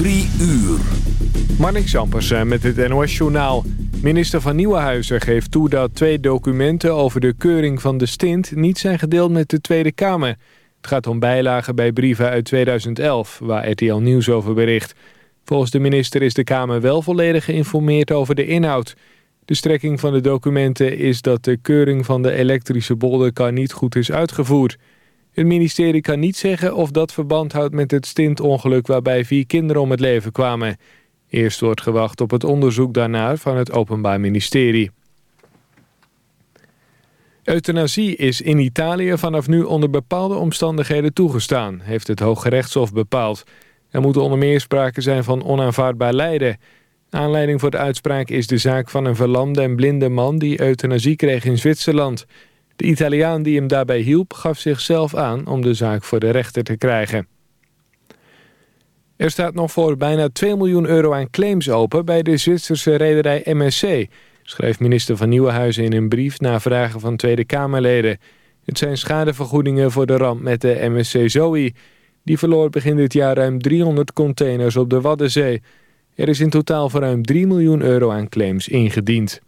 Drie uur. Marnik Zampersen met het NOS Journaal. Minister van Nieuwenhuizen geeft toe dat twee documenten over de keuring van de stint... niet zijn gedeeld met de Tweede Kamer. Het gaat om bijlagen bij brieven uit 2011, waar RTL Nieuws over bericht. Volgens de minister is de Kamer wel volledig geïnformeerd over de inhoud. De strekking van de documenten is dat de keuring van de elektrische bolderkar niet goed is uitgevoerd... Het ministerie kan niet zeggen of dat verband houdt met het stintongeluk waarbij vier kinderen om het leven kwamen. Eerst wordt gewacht op het onderzoek daarnaar van het Openbaar Ministerie. Euthanasie is in Italië vanaf nu onder bepaalde omstandigheden toegestaan, heeft het Hooggerechtshof bepaald. Er moet onder meer sprake zijn van onaanvaardbaar lijden. Aanleiding voor de uitspraak is de zaak van een verlamde en blinde man die euthanasie kreeg in Zwitserland. De Italiaan die hem daarbij hielp gaf zichzelf aan om de zaak voor de rechter te krijgen. Er staat nog voor bijna 2 miljoen euro aan claims open bij de Zwitserse rederij MSC, schrijft minister van Nieuwenhuizen in een brief na vragen van Tweede Kamerleden. Het zijn schadevergoedingen voor de ramp met de MSC Zoe. Die verloor begin dit jaar ruim 300 containers op de Waddenzee. Er is in totaal voor ruim 3 miljoen euro aan claims ingediend.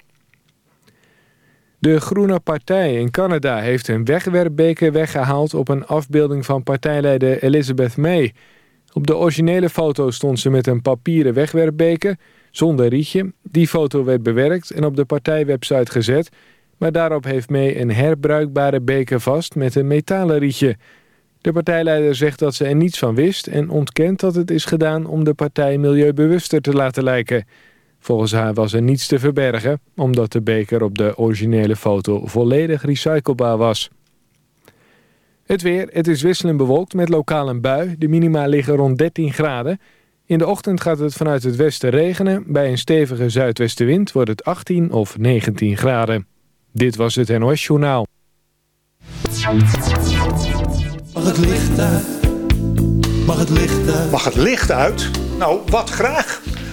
De Groene Partij in Canada heeft een wegwerpbeker weggehaald... op een afbeelding van partijleider Elizabeth May. Op de originele foto stond ze met een papieren wegwerpbeker... zonder rietje. Die foto werd bewerkt en op de partijwebsite gezet... maar daarop heeft May een herbruikbare beker vast met een metalen rietje. De partijleider zegt dat ze er niets van wist... en ontkent dat het is gedaan om de partij milieubewuster te laten lijken... Volgens haar was er niets te verbergen, omdat de beker op de originele foto volledig recyclebaar was. Het weer, het is wisselend bewolkt met lokaal een bui. De minima liggen rond 13 graden. In de ochtend gaat het vanuit het westen regenen. Bij een stevige zuidwestenwind wordt het 18 of 19 graden. Dit was het NOS Journaal. Mag het licht uit? Mag het licht uit? Mag het licht uit? Nou, wat graag.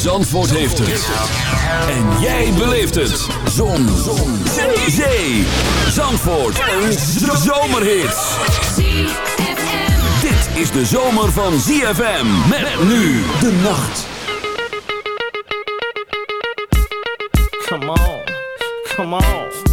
Zandvoort heeft het. En jij beleeft het. Zon. Zon. Zee. Zee. Zandvoort. Een zomerhit. Dit is de zomer van ZFM. Met nu de nacht. Come on. Come on.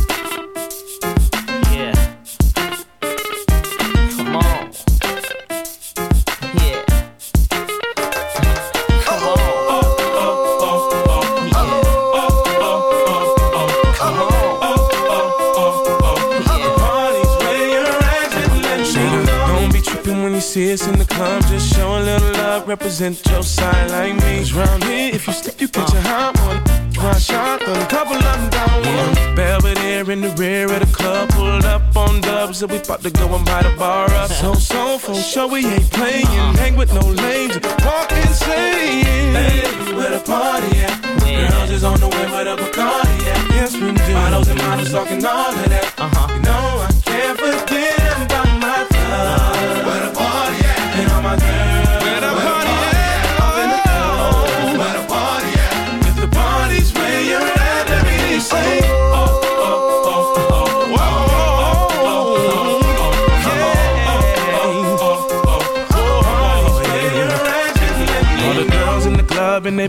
Tripping when you see us in the club. Just show a little love, represent your side like me. Cause round here, if you slip, you catch a hot one. One shot, a couple of them down one. Belvedere in the rear of the club, pulled up on dubs, and we about to go and buy the bar up. So, so, for sure, we ain't playing. Hang with no lames, walk insane. Hey, where the party at? Girls is on the way with a Bacardi at. Yes, we do. Bottles and models talking all of that. Uh-huh.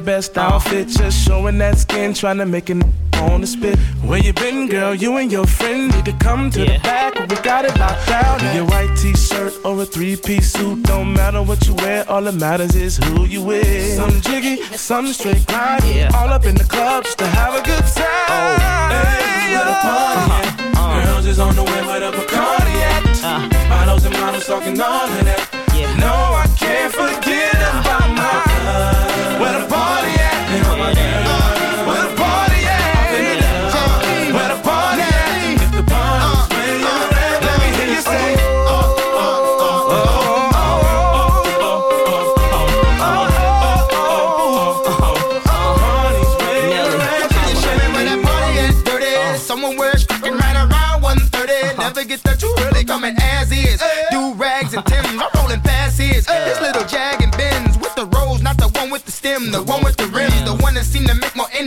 Best outfit, just showing that skin, trying to make it on the spit. Where you been, girl? You and your friend need to come to the back. We got it locked down. In your white t-shirt or a three-piece suit, don't matter what you wear. All that matters is who you with. Some jiggy, some straight grind. Yeah. All up in the club just to have a good time. Oh, hey, where the party at? Girls is on the way where the Bacardi at. Uh. Models and models talking all of that. Yeah. No,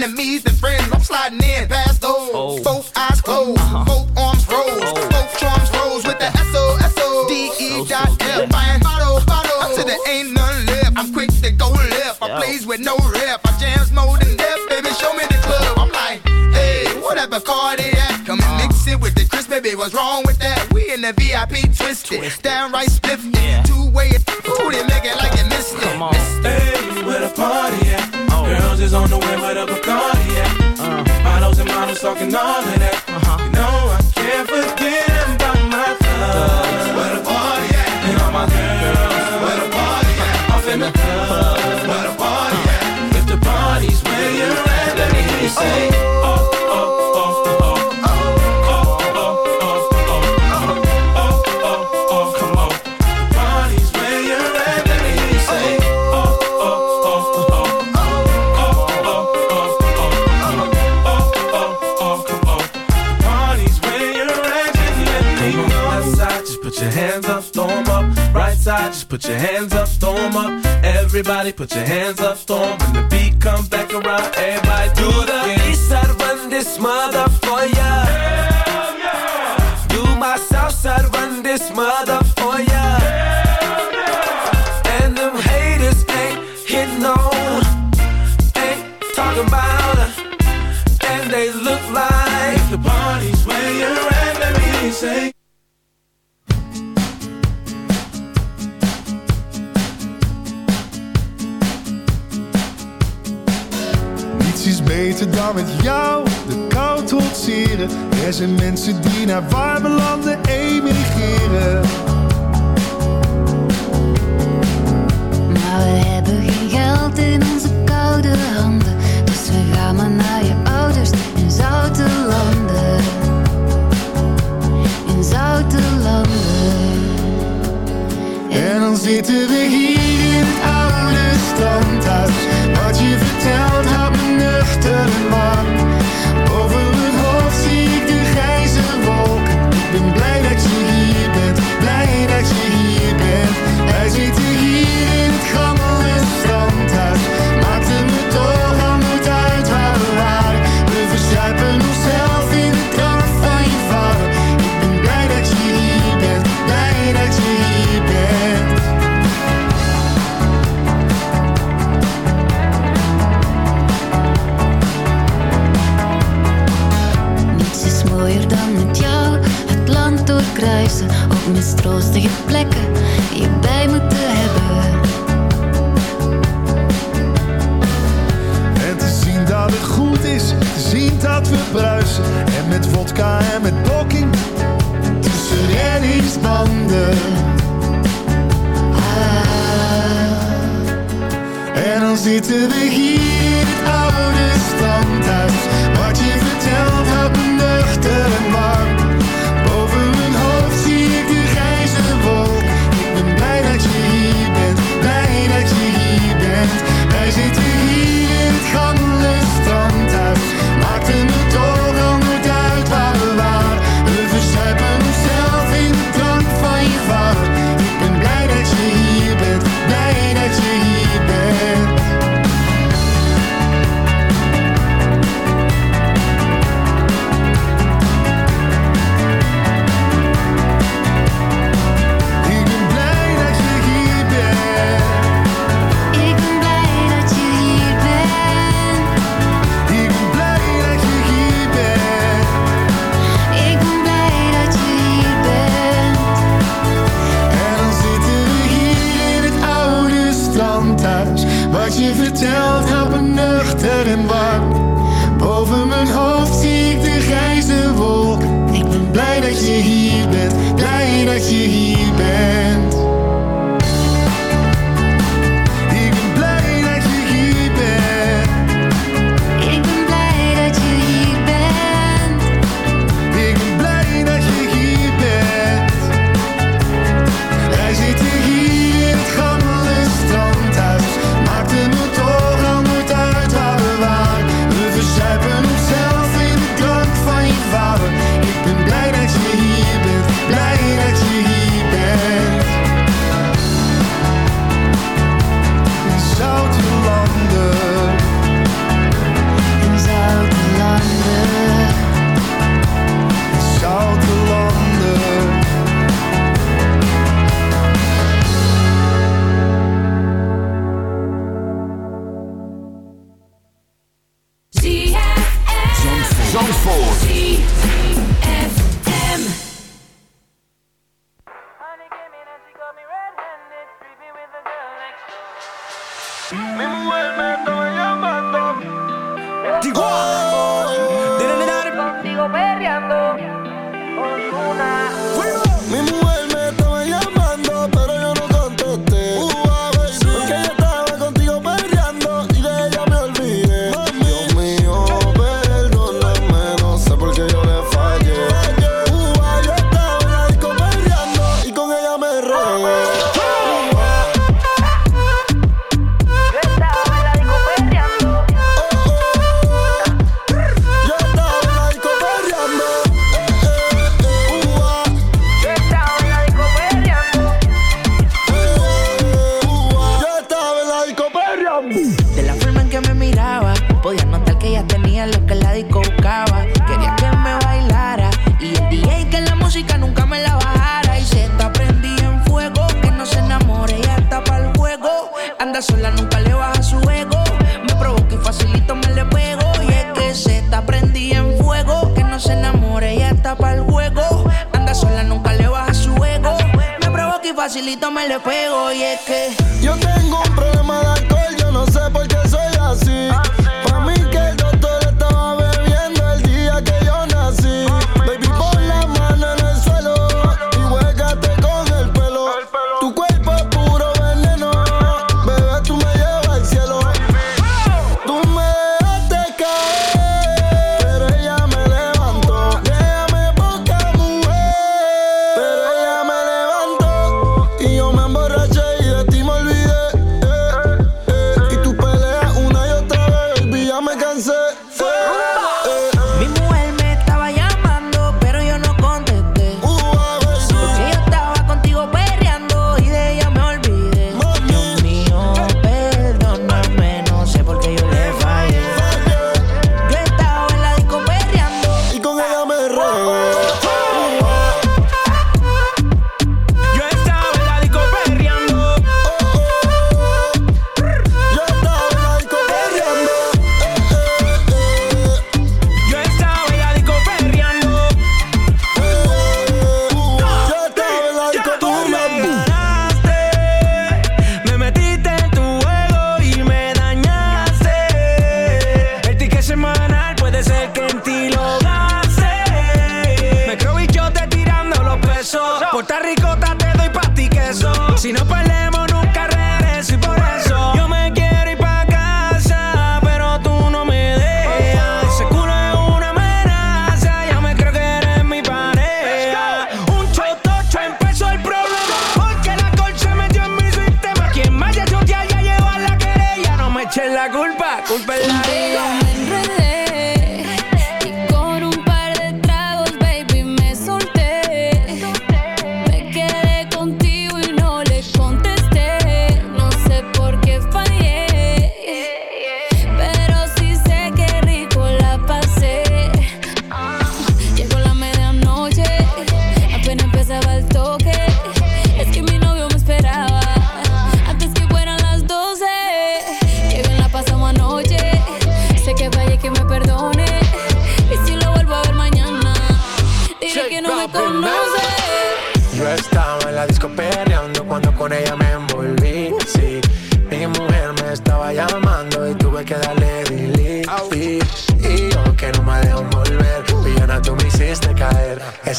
enemies than friends. I'm sliding in past those. Oh. Both eyes closed, Uh-huh. both arms rose, Oh. both charms rose with the S O S O D E So, dot so F. good. Buying bottle, bottle until there ain't none left. I'm quick to go left. I Yo. plays with no rep. I jams more than death, baby. Show me the club. I'm like, hey, whatever car they at, come and mix it with the crisp, baby. What's wrong with that? We in the VIP twisted, downright spiffy, Yeah. two way. Ooh, they make it like you missed it. Come on. Hey, where the party at? Girls is on the way where the Bacardi at. Uh, Models and models talking all of that. uh-huh. You know I can't forget about my thugs. Where the party at? And all my girls. Where the party at? Off in the club. Where the party at? If the party's where you're at, let me hear you say. Oh, put your hands up, storm up. Everybody put your hands up, 'em. When the beat comes back around, everybody do the east side, run this mother for ya. Do my south side, run this mother for ya. And them haters ain't hitting on, ain't talking about mensen die naar give every time gusta ricota, te doy pa' ti queso. Si no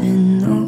in the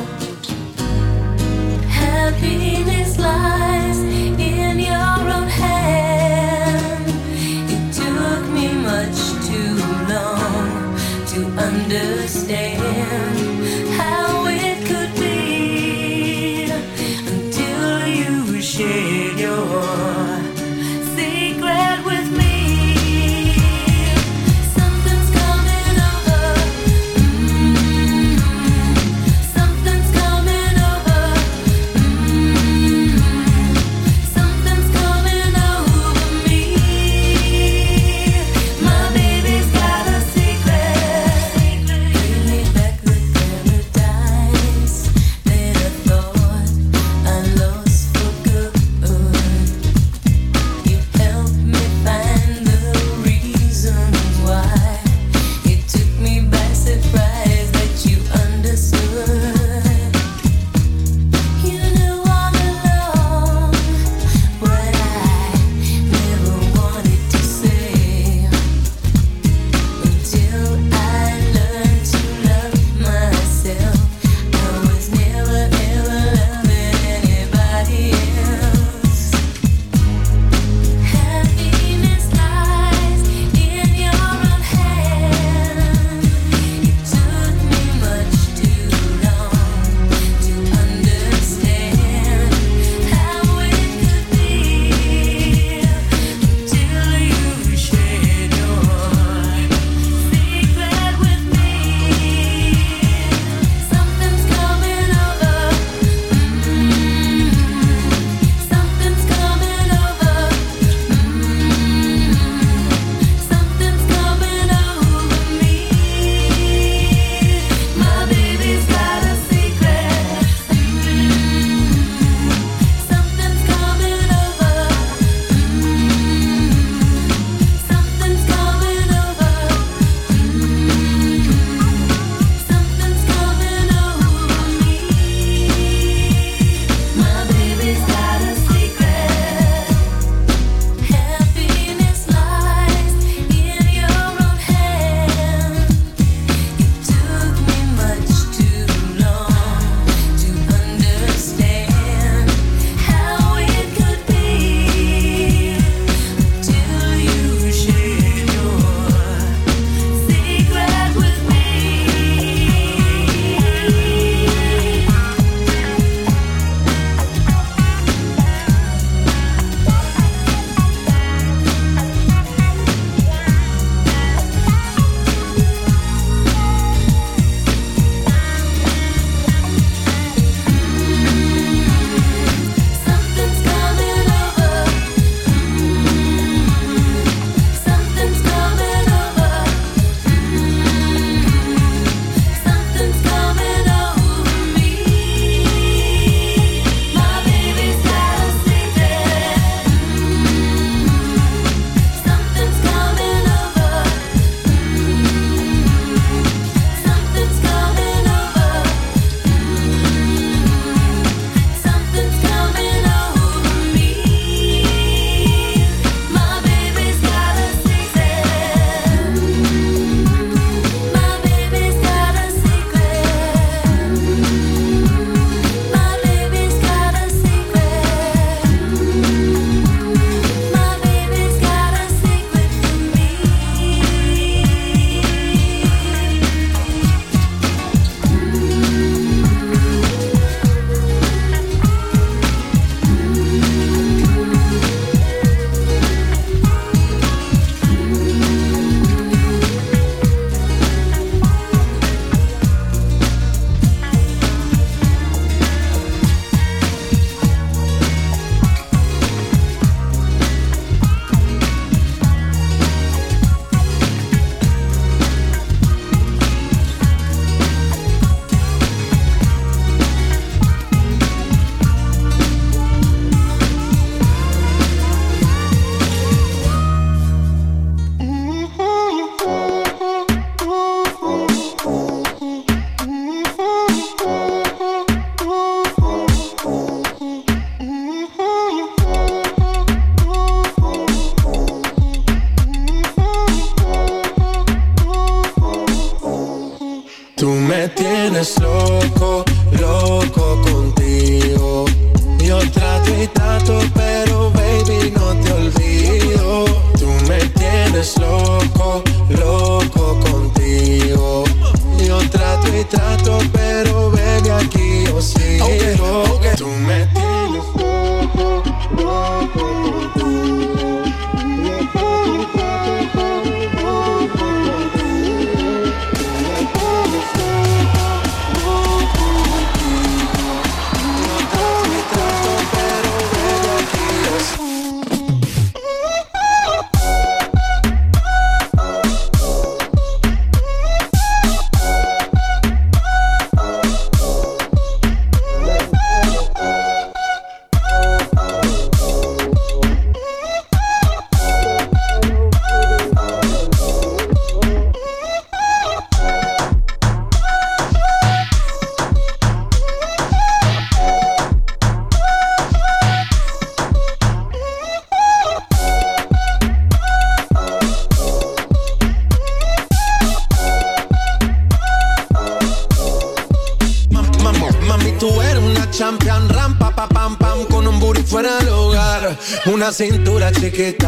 Cintura chiquita,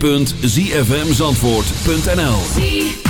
www.zfmzandvoort.nl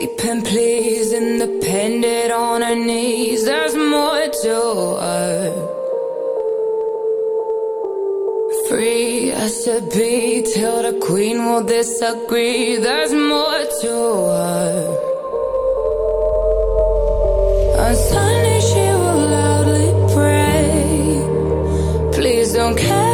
Sleeping, please, independent on her knees. There's more to her. Free I should be till the queen will disagree. There's more to her. On Sunday she will loudly pray. Please don't care.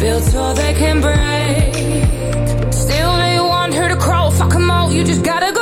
built so they can break. Still they want her to crawl. Fuck them all, you just gotta go.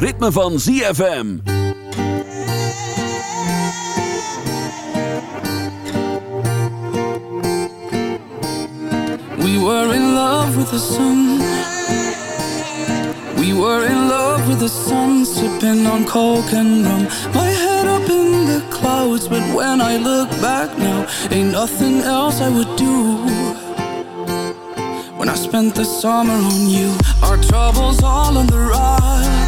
Ritme van ZFM. We were in love with the sun. We were in love with the sun, sipping on coke and rum. My head up in the clouds, but when I look back now, ain't nothing else I would do. When I spent the summer on you, our troubles all on the rocks.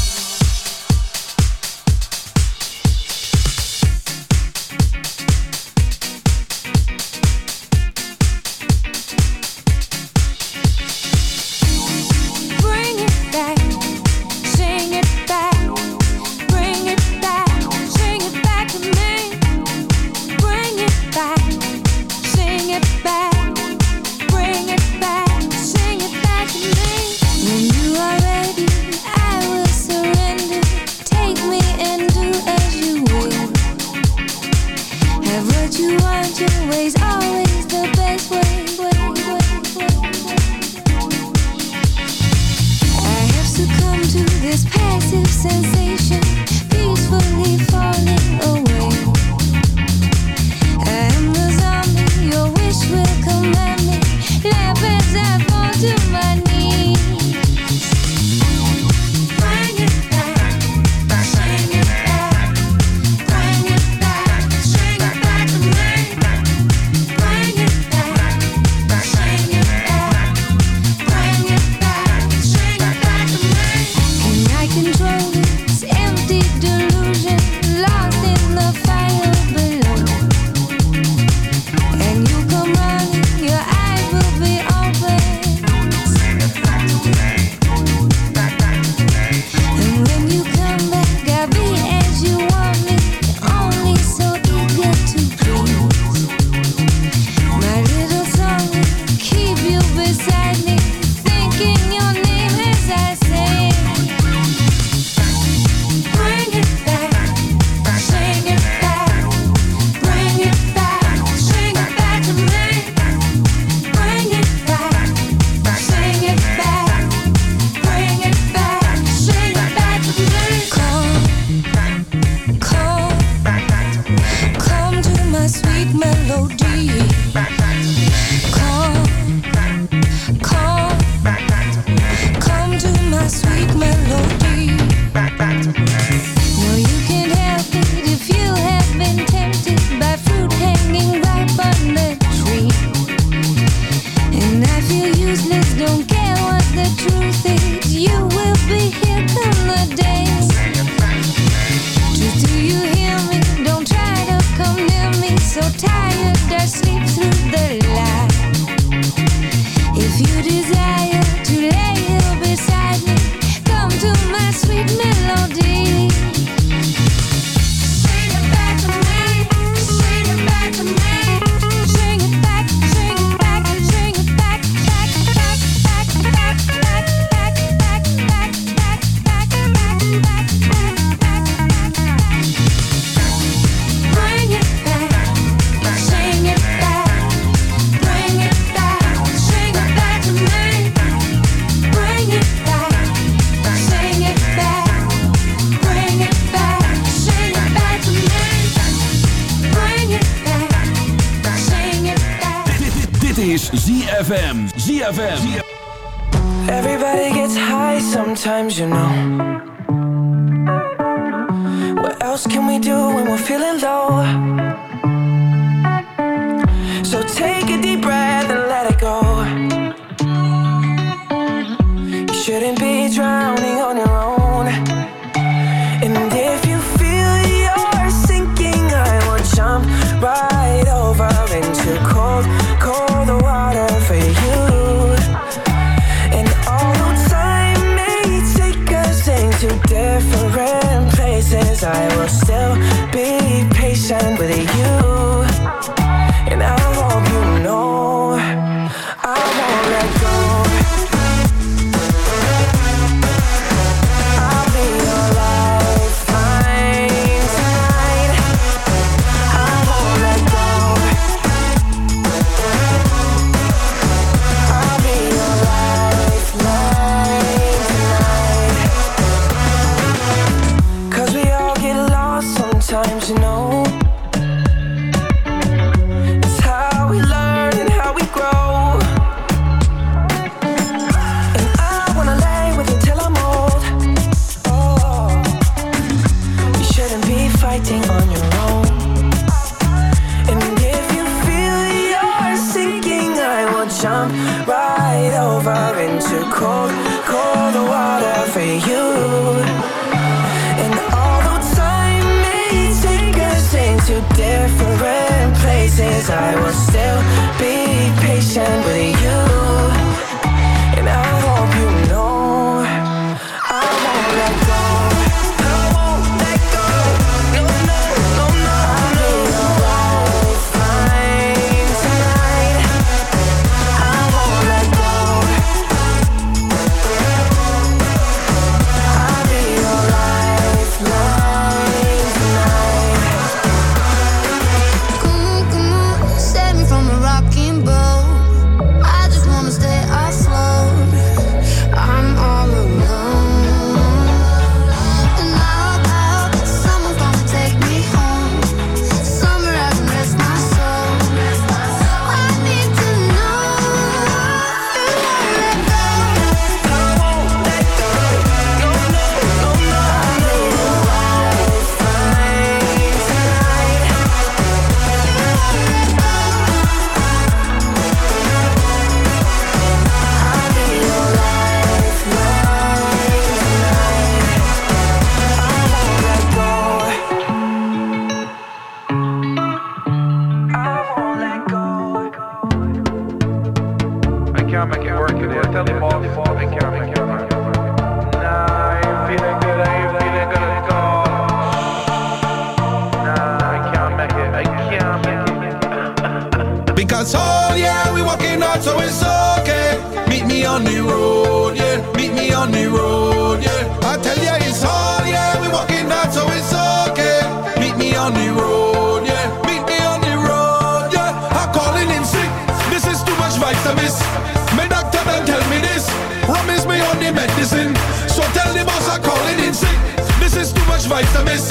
ZFM. Everybody gets high sometimes, you know. What else can we do when we're feeling low? So take a deep breath and let it go. You shouldn't different places. I was promise. Me doctor then tell me this. Rum is me only medicine. So tell the boss I'm calling in sick. This is too much vitamins.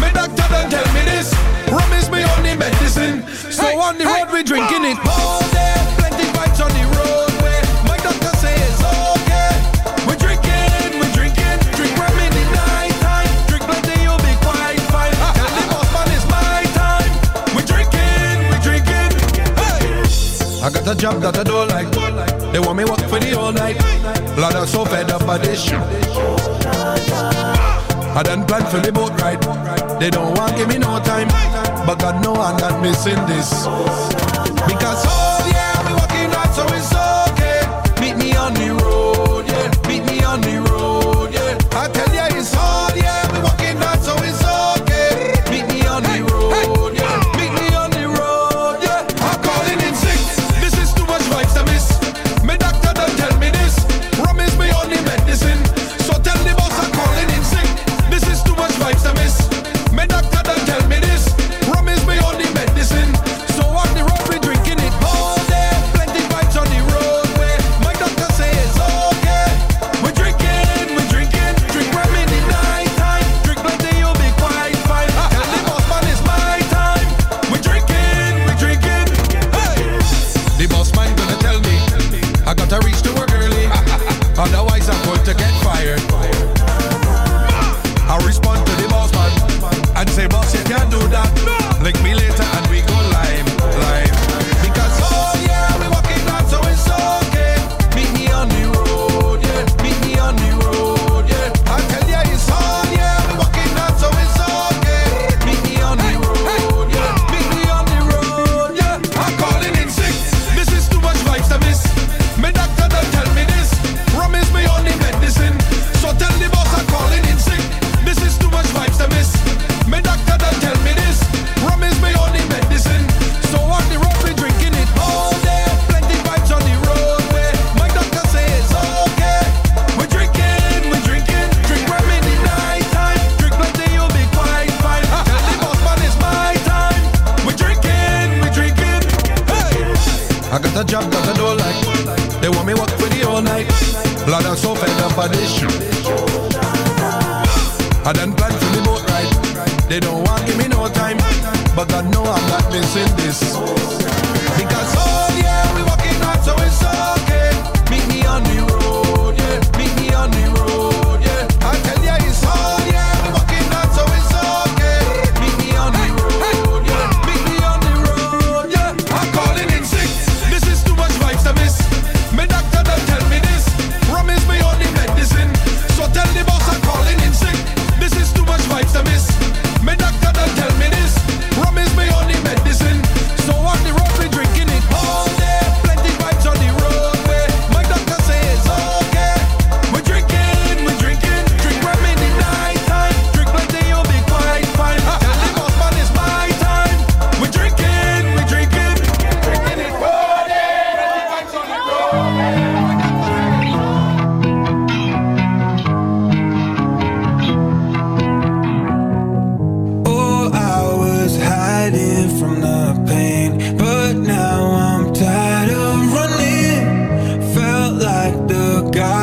Me doctor then tell me this. Rum is me only medicine. So hey, on the hey. road we drinking it all day. Plenty vibes on the road. I got a job that I don't like. They want me work for the all night. Blood, I'm so fed up by this shit. I done planned for the boat ride. They don't want give me no time. But God know I'm not missing this. Because oh yeah, we working hard so it's so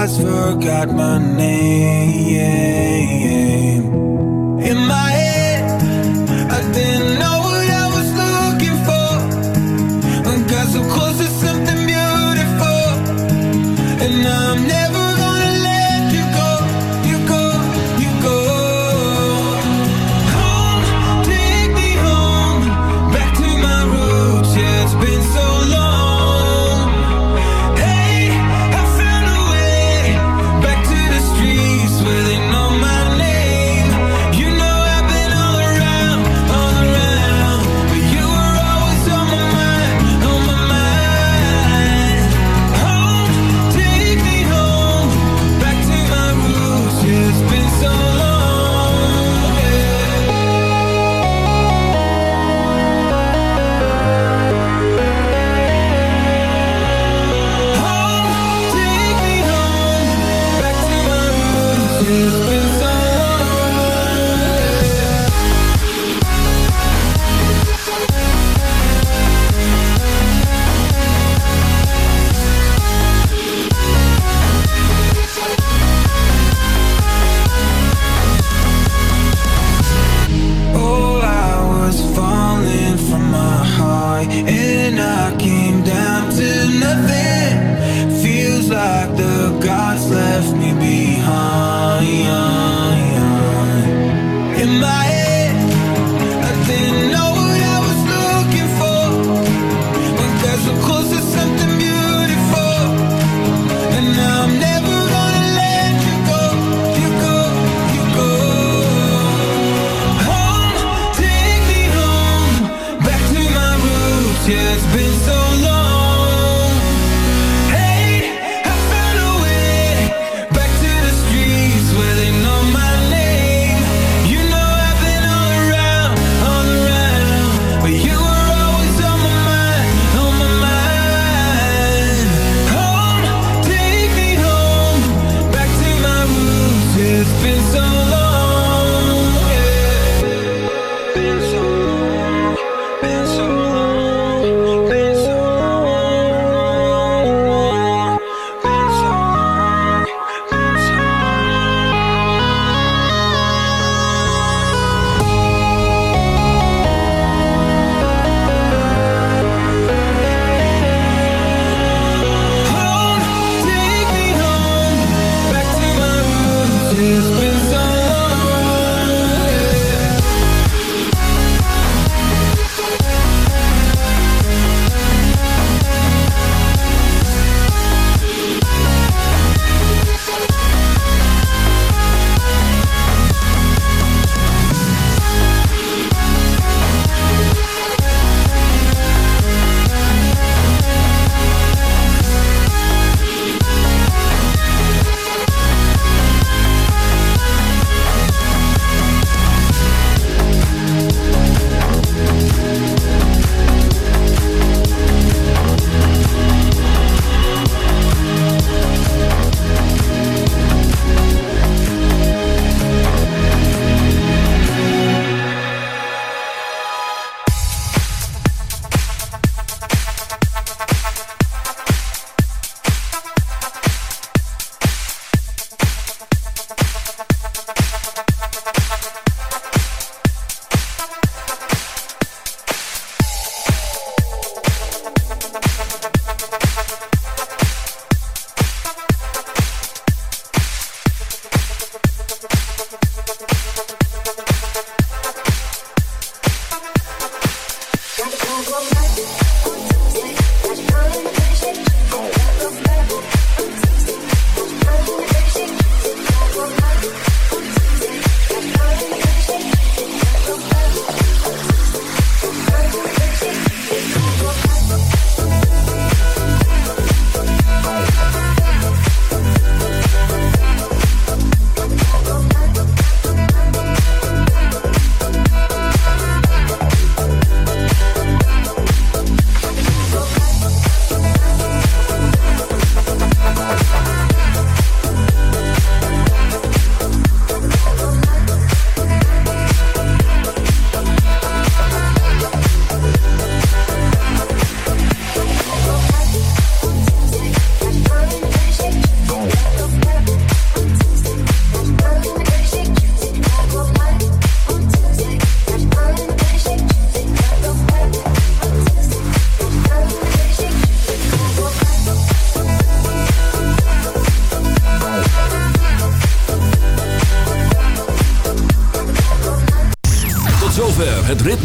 forgot my name. In my